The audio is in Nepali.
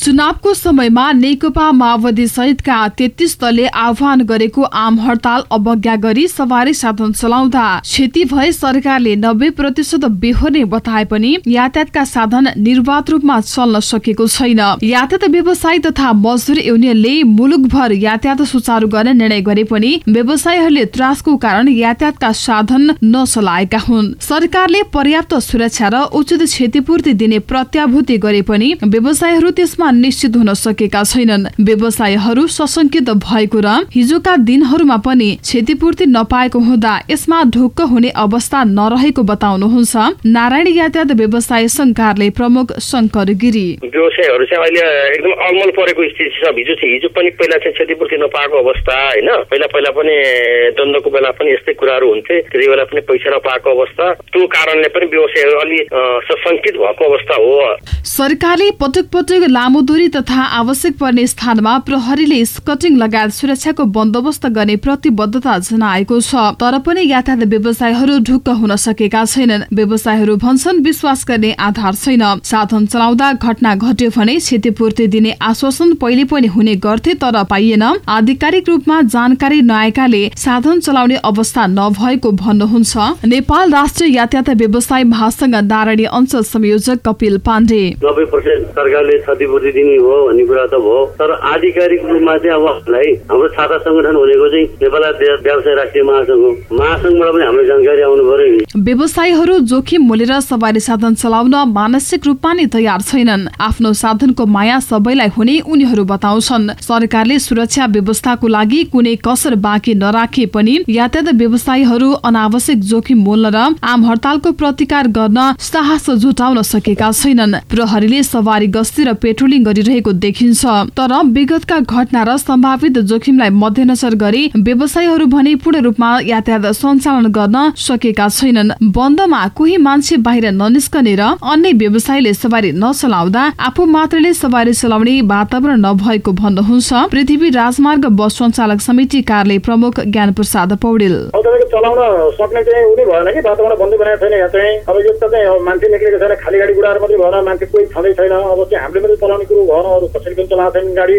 चुनावको समयमा नेकपा माओवादी सहितका तेत्तीस दलले आह्वान गरेको आम हडताल अवज्ञा गरी सवारी साधन चलाउँदा क्षति भए सरकारले नब्बे प्रतिशत बेहोर्ने बताए पनि यातायातका साधन निर्वाध रूपमा चल्न सकेको छैन। यातायात व्यवसायी तथा मजदुर युनियनले मुलुकभर यातायात सुचारू गर्ने निर्णय गरे पनि व्यवसायीहरूले त्रासको कारण यातायातका साधन नचलाएका हुन्। सरकारले पर्याप्त सुरक्षा र उचित क्षतिपूर्ति दिने प्रत्याभूति गरे पनि व्यवसायीहरू त्यसमा निश्चित हुन सकेका छैनन्। व्यवसायीहरू सशंकित भएको र हिजोका दिनहरूमा पनि क्षतिपूर्ति नपाएको हुँदा यसमा ढुक्क हुने अवस्था नरहेको बताउनुहुन्छ। नारायण यातायात व्यवसाय संघकारले प्रमुख शङ्कर गिरी। व्यवसायहरू चाहिँ अहिले एकदम अलमल परेको स्थिति छ। हिजो चाहिँ हिजो पनि पहिला चाहिँ क्षतिपूर्ति नपाएको अवस्था होइन? पहिला पहिला पनि दण्डको बेला पनि यस्तै कुराहरू हुन्थे। त्यति बेला पनि पैसा नपाएको अवस्था। त्यो कारणले पनि व्यवसायहरू अलि सशङ्कित भएको अवस्था हो। सरकारले पटक पटक लामो दूरी तथा आवश्यक पर्ने स्थानमा प्रहरीले स्कटिङ लगायत सुरक्षाको बन्दोबस्त गर्ने प्रतिबद्धता जनाएको छ। तर पनि यातायात व्यवसायहरू ढुक्क हुन सकेका छैनन्। व्यवसायहरू भन्छन् विश्वास गर्ने आधार छैन। साधन चलाउँदा घटना घट्यो भने क्षतिपूर्ति दिने आश्वासन पहिले पनि हुने गर्थे तर पाइएन। आधिकारिक रूपमा जानकारी नआएकाले साधन चलाउने अवस्था नभएको भन्नुहुन्छ। नेपाल राष्ट्रिय यातायात व्यवसाय महासंघ नारायणी अञ्चल संयोजक कपिल पाण्डे। सरकारले क्षतिपूर्ति दिने हो भन्ने कुरा त भयो तर आधिकारिक रूपमा चाहिँ अब हामीलाई हाम्रो छाता संगठन भनेको चाहिँ नेपाल व्यवसाय राष्ट्रिय महासंघ हो। महासंघबाट पनि हाम्रो जानकारी आउनु पर्यो व्यवसायीहरू जोखिम मोलेर सवारी साधन चलाउन मानसिक रूपमा नै तयार छैनन्। आफ्नो साधनको माया सबैलाई हुने उनीहरू बताउँछन्। सरकारले सुरक्षा व्यवस्थाको लागि कुनै कसर बाँकी नराखे पनि यातायात व्यवसायीहरू अनावश्यक जोखिम मोल्न र आम हडतालको प्रतिकार गर्न साहस जुटाउन सकेका छैनन्। प्रहरीले सवारी गस्ती र पेट्रोलिङ गरिरहेको देखिन्छ। तर विगतका घटना र सम्भावित जोखिमलाई मध्यनजर गरी व्यवसायीहरू भने पूर्ण रूपमा यातायात सञ्चालन गर्न सकेका छैनन्। बन्दमा कोही मान्छे बाहिर ननिस्कने र अन्य व्यवसायीले सवारी नचलाउँदा आफू मात्रले सवारी चलाउने वातावरण नभएको भन्नुहुन्छ पृथ्वी राजमार्ग बस सञ्चालक समिति कार्यालय प्रमुख ज्ञान प्रसाद पौडेल चलाउन सक्ने चाहिँ उनी भएन कि? वातावरण बन्दै बनाएको छैन यहाँ चाहिँ। अब यो त चाहिँ मान्छे निक्लेको छैन। खाली गाडी गुडाएर मात्रै भएन। मान्छे कोही छँदै छैन। अब चाहिँ हामीले मात्रै चलाउने कुरो अरू कसैले पनि चलाएको गाडी